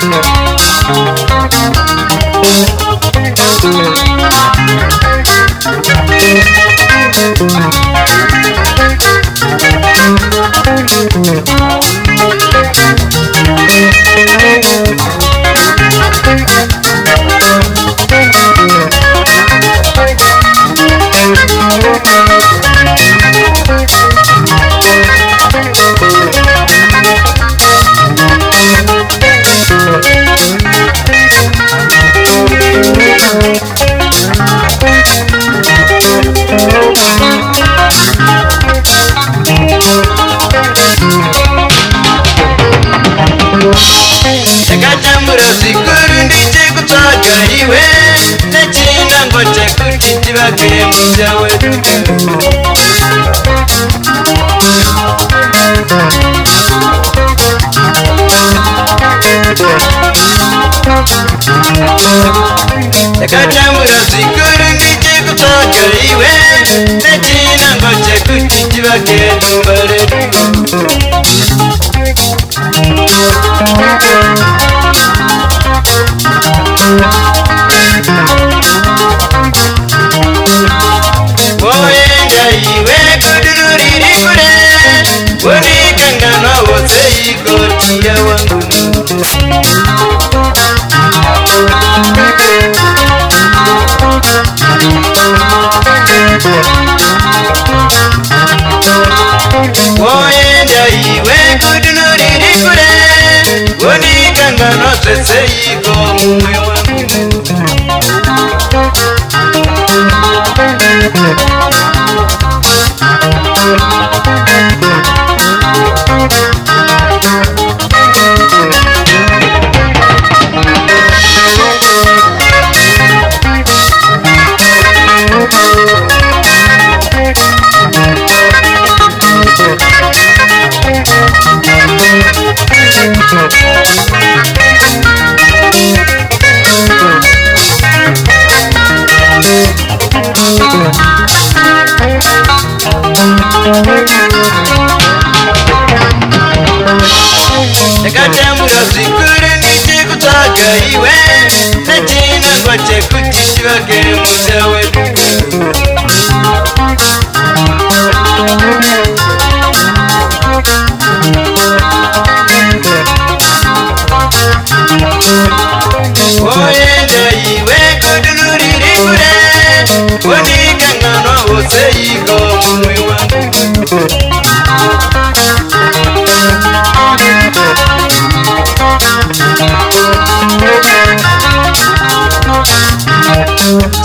Thank you. katambura zvikuru ngechekutsvaga iwe nechinango chekuti chivake dumbare oenda iwe kudururiri kure unikanganwa wose ikotiya wangu oyenda iwe kudunuriri kure unikanganozeseyi Goddamn,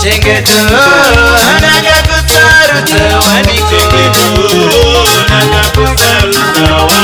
chengetuanakakusarudzawa ndichengetuanakakusarudzawa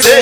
say